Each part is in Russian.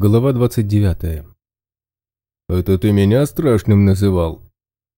Глава 29. «Это ты меня страшным называл?»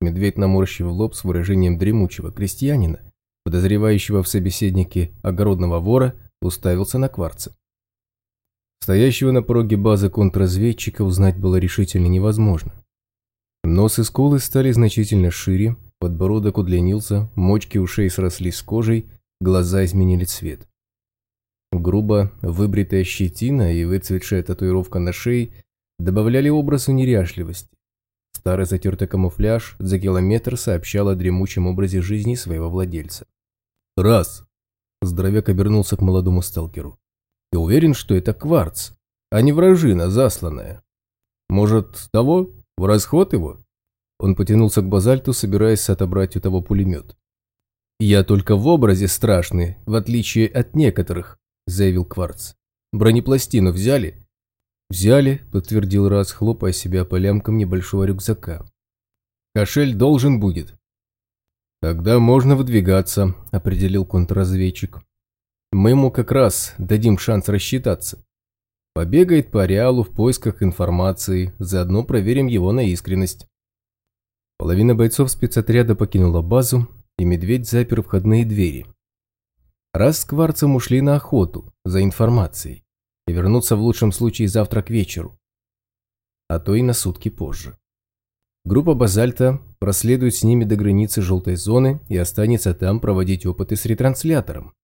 Медведь, наморщив лоб с выражением дремучего крестьянина, подозревающего в собеседнике огородного вора, уставился на кварца. Стоящего на пороге базы контрразведчика узнать было решительно невозможно. Нос и скулы стали значительно шире, подбородок удлинился, мочки ушей срослись с кожей, глаза изменили цвет. Грубо выбритая щетина и выцветшая татуировка на шее добавляли образу неряшливости. Старый затертый камуфляж за километр сообщал о дремучем образе жизни своего владельца. «Раз!» Здоровяк обернулся к молодому сталкеру. «Ты уверен, что это кварц, а не вражина засланная? Может, того? В расход его?» Он потянулся к базальту, собираясь отобрать у того пулемет. «Я только в образе страшный, в отличие от некоторых», заявил Кварц. «Бронепластину взяли?» «Взяли», – подтвердил Раз, хлопая себя по лямкам небольшого рюкзака. «Кошель должен будет». «Тогда можно выдвигаться», – определил контрразведчик. «Мы ему как раз дадим шанс рассчитаться. Побегает по ареалу в поисках информации, заодно проверим его на искренность». Половина бойцов спецотряда покинула базу, и медведь запер входные двери. Раз с Кварцем ушли на охоту за информацией и вернутся в лучшем случае завтра к вечеру, а то и на сутки позже. Группа «Базальта» проследует с ними до границы желтой зоны и останется там проводить опыты с ретранслятором.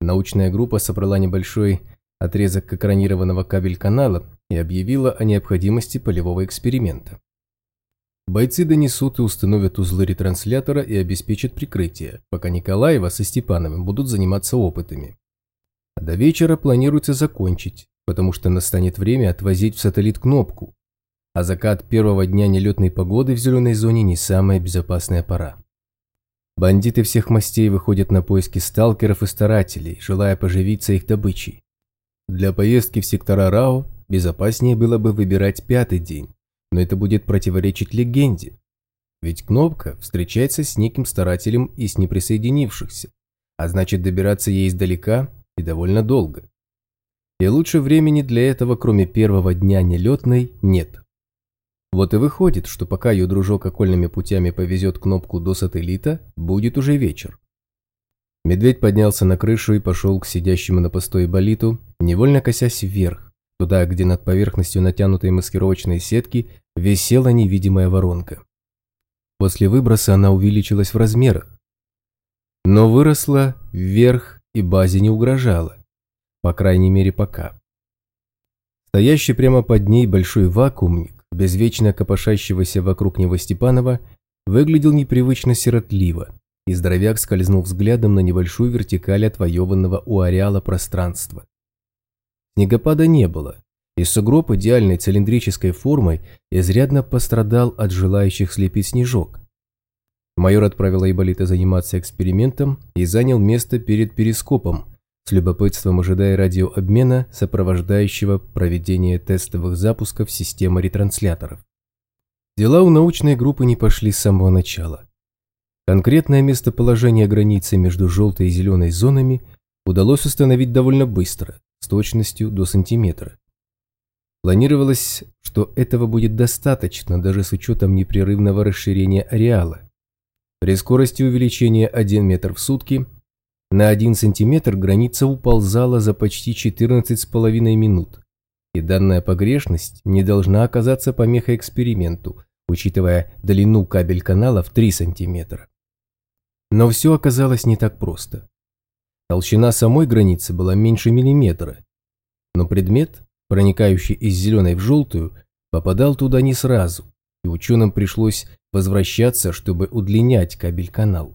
Научная группа собрала небольшой отрезок экранированного кабель-канала и объявила о необходимости полевого эксперимента. Бойцы донесут и установят узлы ретранслятора и обеспечат прикрытие, пока Николаева со Степановым будут заниматься опытами. А до вечера планируется закончить, потому что настанет время отвозить в сателлит кнопку, а закат первого дня нелетной погоды в зеленой зоне не самая безопасная пора. Бандиты всех мастей выходят на поиски сталкеров и старателей, желая поживиться их добычей. Для поездки в сектора РАО безопаснее было бы выбирать пятый день, но это будет противоречить легенде. Ведь Кнопка встречается с неким старателем из неприсоединившихся, а значит добираться ей издалека и довольно долго. И лучше времени для этого, кроме первого дня нелетной, нет. Вот и выходит, что пока ее дружок окольными путями повезет Кнопку до сателлита, будет уже вечер. Медведь поднялся на крышу и пошел к сидящему на постое болиту, невольно косясь вверх, туда, где над поверхностью натянутой маскировочной сетки висела невидимая воронка. После выброса она увеличилась в размерах, но выросла вверх и базе не угрожала, по крайней мере пока. Стоящий прямо под ней большой вакуумник, безвечно копошащегося вокруг него Степанова, выглядел непривычно сиротливо, и здоровяк скользнул взглядом на небольшую вертикаль отвоеванного у ареала пространства. Снегопада не было, и сугроб идеальной цилиндрической формой изрядно пострадал от желающих слепить снежок. Майор отправил Айболита заниматься экспериментом и занял место перед перископом, с любопытством ожидая радиообмена, сопровождающего проведение тестовых запусков системы ретрансляторов. Дела у научной группы не пошли с самого начала. Конкретное местоположение границы между желтой и зеленой зонами удалось установить довольно быстро, с точностью до сантиметра. Планировалось, что этого будет достаточно даже с учетом непрерывного расширения ареала. При скорости увеличения 1 метр в сутки на 1 сантиметр граница уползала за почти 14,5 минут, и данная погрешность не должна оказаться помехой эксперименту, учитывая длину кабель-канала в 3 сантиметра. Но все оказалось не так просто. Толщина самой границы была меньше миллиметра, но предмет, проникающий из зеленой в желтую, попадал туда не сразу, и ученым пришлось возвращаться, чтобы удлинять кабель-канал.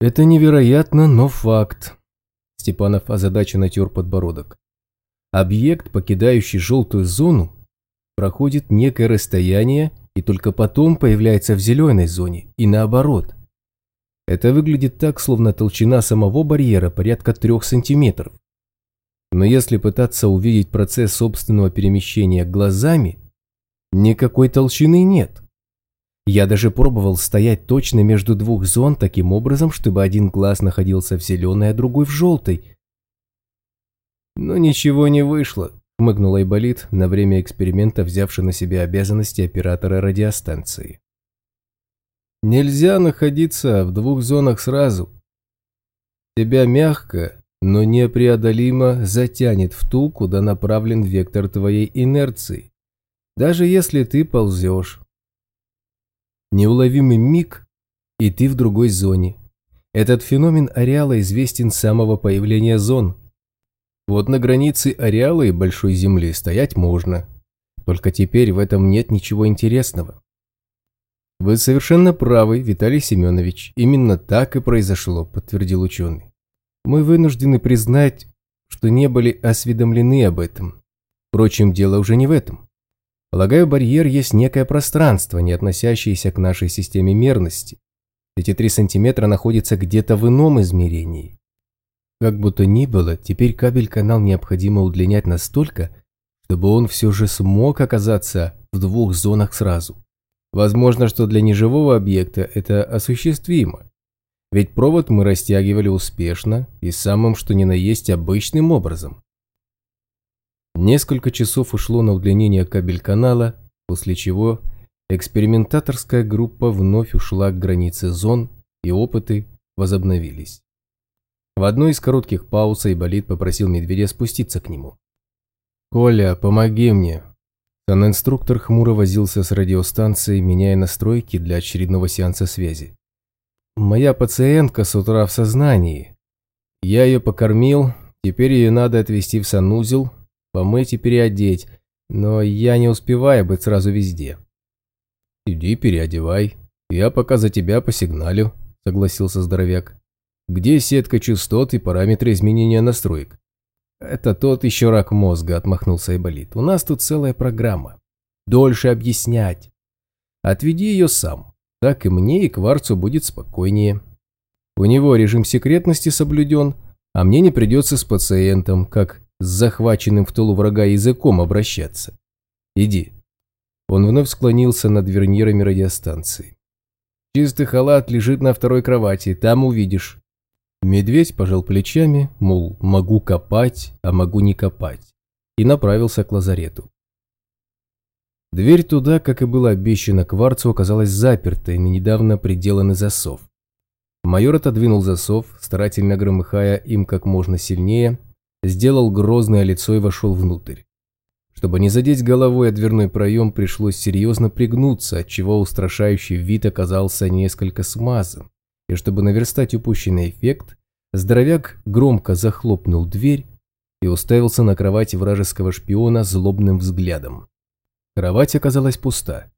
Это невероятно, но факт. Степанов озадаченно тер подбородок. Объект, покидающий желтую зону, проходит некое расстояние и только потом появляется в зеленой зоне, и наоборот. Это выглядит так, словно толщина самого барьера порядка трех сантиметров. Но если пытаться увидеть процесс собственного перемещения глазами, никакой толщины нет. Я даже пробовал стоять точно между двух зон таким образом, чтобы один глаз находился в зеленой, а другой в желтой. Но ничего не вышло, — хмыкнул Айболит, на время эксперимента взявший на себя обязанности оператора радиостанции. «Нельзя находиться в двух зонах сразу. Тебя мягко, но непреодолимо затянет в ту, куда направлен вектор твоей инерции, даже если ты ползешь. Неуловимый миг, и ты в другой зоне. Этот феномен ареала известен с самого появления зон. Вот на границе ареала и Большой Земли стоять можно. Только теперь в этом нет ничего интересного. Вы совершенно правы, Виталий Семенович. Именно так и произошло, подтвердил ученый. Мы вынуждены признать, что не были осведомлены об этом. Впрочем, дело уже не в этом. Полагаю, барьер есть некое пространство, не относящееся к нашей системе мерности. Эти три сантиметра находятся где-то в ином измерении. Как бы то ни было, теперь кабель-канал необходимо удлинять настолько, чтобы он все же смог оказаться в двух зонах сразу. Возможно, что для неживого объекта это осуществимо. Ведь провод мы растягивали успешно и самым что ни на есть обычным образом. Несколько часов ушло на удлинение кабель-канала, после чего экспериментаторская группа вновь ушла к границе зон, и опыты возобновились. В одной из коротких пауз Айболит попросил медведя спуститься к нему. «Коля, помоги мне!» Сан-инструктор хмуро возился с радиостанцией, меняя настройки для очередного сеанса связи. «Моя пациентка с утра в сознании. Я ее покормил, теперь ее надо отвезти в санузел, помыть и переодеть, но я не успеваю быть сразу везде. «Иди переодевай, я пока за тебя посигналю», – согласился здоровяк. «Где сетка частот и параметры изменения настроек?» «Это тот еще рак мозга», – отмахнулся Айболит. «У нас тут целая программа. Дольше объяснять. Отведи ее сам. Так и мне, и Кварцу будет спокойнее. У него режим секретности соблюден, а мне не придется с пациентом, как с захваченным в тылу врага языком обращаться. Иди. Он вновь склонился над вернирами радиостанции. Чистый халат лежит на второй кровати, там увидишь. Медведь пожал плечами, мол, могу копать, а могу не копать, и направился к лазарету. Дверь туда, как и было обещано кварцу, оказалась запертой на недавно приделанный засов. Майор отодвинул засов, старательно громыхая им как можно сильнее, сделал грозное лицо и вошел внутрь. Чтобы не задеть головой о дверной проем, пришлось серьезно пригнуться, отчего устрашающий вид оказался несколько смазан. И чтобы наверстать упущенный эффект, здоровяк громко захлопнул дверь и уставился на кровати вражеского шпиона злобным взглядом. Кровать оказалась пуста.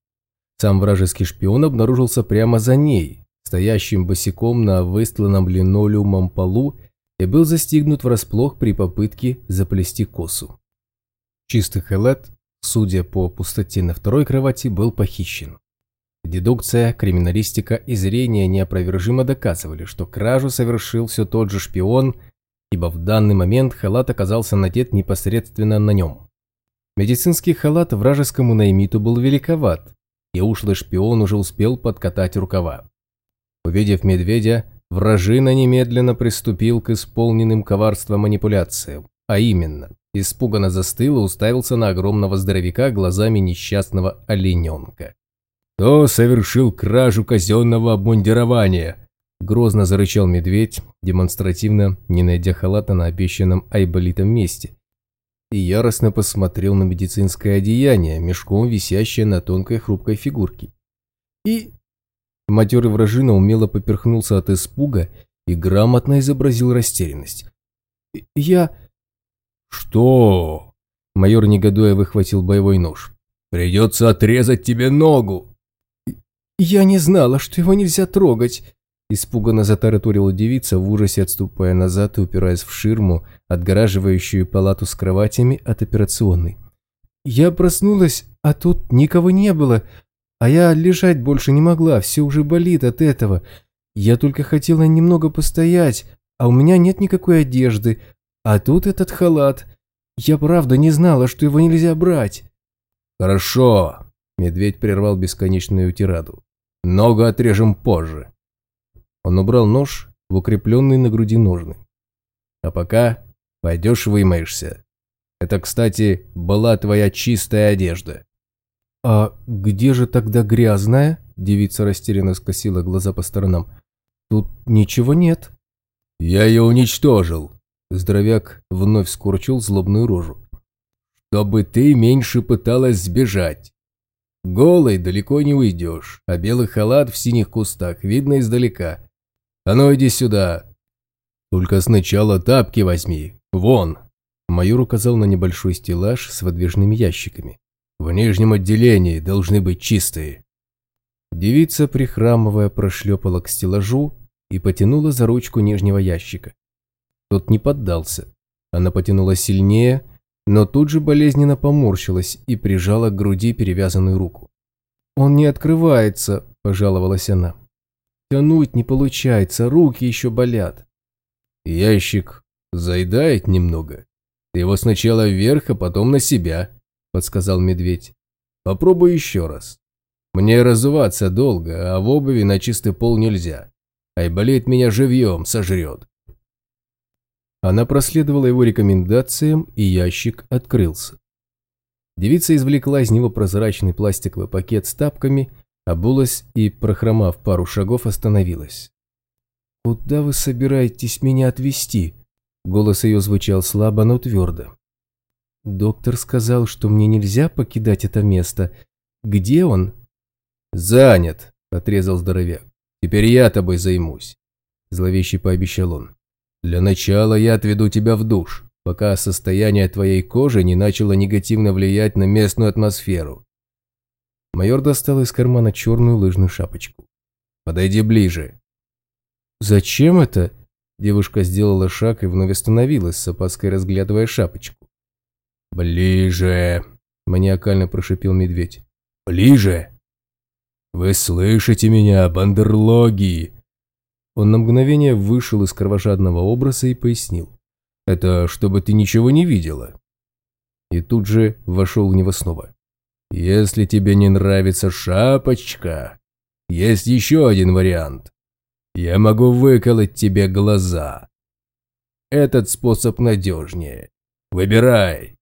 Сам вражеский шпион обнаружился прямо за ней, стоящим босиком на выстланном линолеумом полу и был застигнут врасплох при попытке заплести косу. Чистый халат, судя по пустоте на второй кровати, был похищен. Дедукция, криминалистика и зрение неопровержимо доказывали, что кражу совершил все тот же шпион, ибо в данный момент халат оказался надет непосредственно на нем. Медицинский халат вражескому наймиту был великоват, и ушлый шпион уже успел подкатать рукава. Увидев медведя, Вражина немедленно приступил к исполненным коварства манипуляциям, а именно, испуганно застыл и уставился на огромного здоровяка глазами несчастного олененка. «Кто совершил кражу казенного обмундирования?» Грозно зарычал медведь, демонстративно не найдя халата на обещанном айболитом месте, и яростно посмотрел на медицинское одеяние, мешком висящее на тонкой хрупкой фигурке. И Матерый вражина умело поперхнулся от испуга и грамотно изобразил растерянность. «Я...» «Что?» Майор негодуя выхватил боевой нож. «Придется отрезать тебе ногу!» «Я не знала, что его нельзя трогать!» Испуганно затараторила девица, в ужасе отступая назад и упираясь в ширму, отгораживающую палату с кроватями от операционной. «Я проснулась, а тут никого не было. А я лежать больше не могла, все уже болит от этого. Я только хотела немного постоять, а у меня нет никакой одежды. А тут этот халат. Я правда не знала, что его нельзя брать. Хорошо. Медведь прервал бесконечную тираду. Ногу отрежем позже. Он убрал нож в укрепленный на груди ножны. А пока пойдешь вымоешься. Это, кстати, была твоя чистая одежда». «А где же тогда грязная?» Девица растерянно скосила глаза по сторонам. «Тут ничего нет». «Я ее уничтожил», – здоровяк вновь скорчил злобную рожу. «Чтобы ты меньше пыталась сбежать. Голой далеко не уйдешь, а белый халат в синих кустах видно издалека. А ну иди сюда. Только сначала тапки возьми. Вон!» Майор указал на небольшой стеллаж с выдвижными ящиками. «В нижнем отделении должны быть чистые». Девица, прихрамывая, прошлепала к стеллажу и потянула за ручку нижнего ящика. Тот не поддался. Она потянула сильнее, но тут же болезненно поморщилась и прижала к груди перевязанную руку. «Он не открывается», – пожаловалась она. «Тянуть не получается, руки еще болят». «Ящик заедает немного. Ты его сначала вверх, а потом на себя», – подсказал медведь. «Попробуй еще раз. Мне разуваться долго, а в обуви на чистый пол нельзя. Айболит меня живьем сожрет». Она проследовала его рекомендациям, и ящик открылся. Девица извлекла из него прозрачный пластиковый пакет с тапками, обулась и, прохромав пару шагов, остановилась. «Куда вы собираетесь меня отвезти?» Голос ее звучал слабо, но твердо. «Доктор сказал, что мне нельзя покидать это место. Где он?» «Занят», – отрезал здоровяк. «Теперь я тобой займусь», – зловеще пообещал он. Для начала я отведу тебя в душ, пока состояние твоей кожи не начало негативно влиять на местную атмосферу. Майор достал из кармана черную лыжную шапочку. Подойди ближе. Зачем это? Девушка сделала шаг и вновь остановилась, с опаской разглядывая шапочку. «Ближе!» – маниакально прошипел медведь. «Ближе! Вы слышите меня, бандерлоги? Он на мгновение вышел из кровожадного образа и пояснил. «Это чтобы ты ничего не видела». И тут же вошел в него снова. «Если тебе не нравится шапочка, есть еще один вариант. Я могу выколоть тебе глаза. Этот способ надежнее. Выбирай».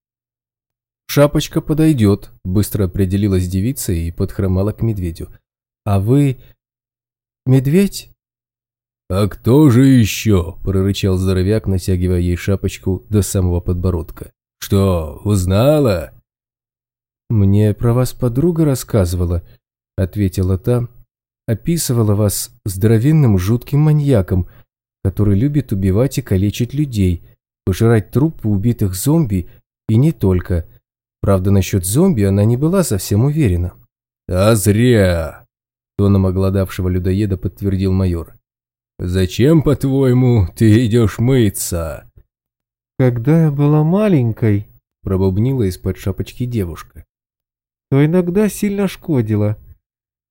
«Шапочка подойдет», – быстро определилась девица и подхромала к медведю. «А вы... медведь?» «А кто же еще?» – прорычал здоровяк, натягивая ей шапочку до самого подбородка. «Что, узнала?» «Мне про вас подруга рассказывала», – ответила та. «Описывала вас здоровенным жутким маньяком, который любит убивать и калечить людей, пожирать трупы убитых зомби и не только. Правда, насчет зомби она не была совсем уверена». «А зря!» – тоном оголодавшего людоеда подтвердил майор. «Зачем, по-твоему, ты идешь мыться?» «Когда я была маленькой», – пробубнила из-под шапочки девушка, – «то иногда сильно шкодила.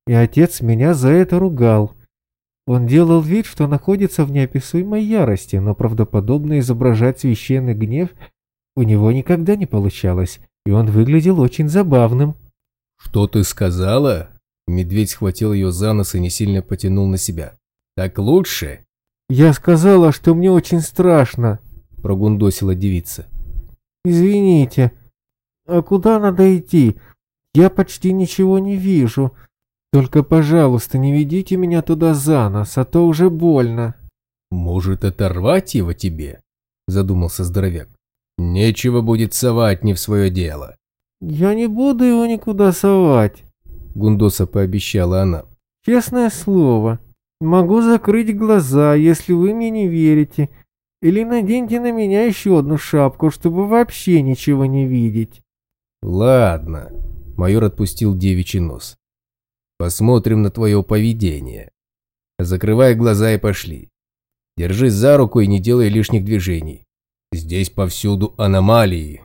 И отец меня за это ругал. Он делал вид, что находится в неописуемой ярости, но правдоподобно изображать священный гнев у него никогда не получалось, и он выглядел очень забавным». «Что ты сказала?» Медведь схватил ее за нос и не сильно потянул на себя. Так лучше?» «Я сказала, что мне очень страшно», – прогундосила девица. «Извините, а куда надо идти? Я почти ничего не вижу. Только, пожалуйста, не ведите меня туда за нос, а то уже больно». «Может, оторвать его тебе?» – задумался здоровяк. «Нечего будет совать не в свое дело». «Я не буду его никуда совать», – Гундоса пообещала она. «Честное слово». Могу закрыть глаза, если вы мне не верите. Или наденьте на меня еще одну шапку, чтобы вообще ничего не видеть. Ладно. Майор отпустил девичий нос. Посмотрим на твое поведение. Закрывай глаза и пошли. Держись за руку и не делай лишних движений. Здесь повсюду аномалии.